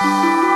Música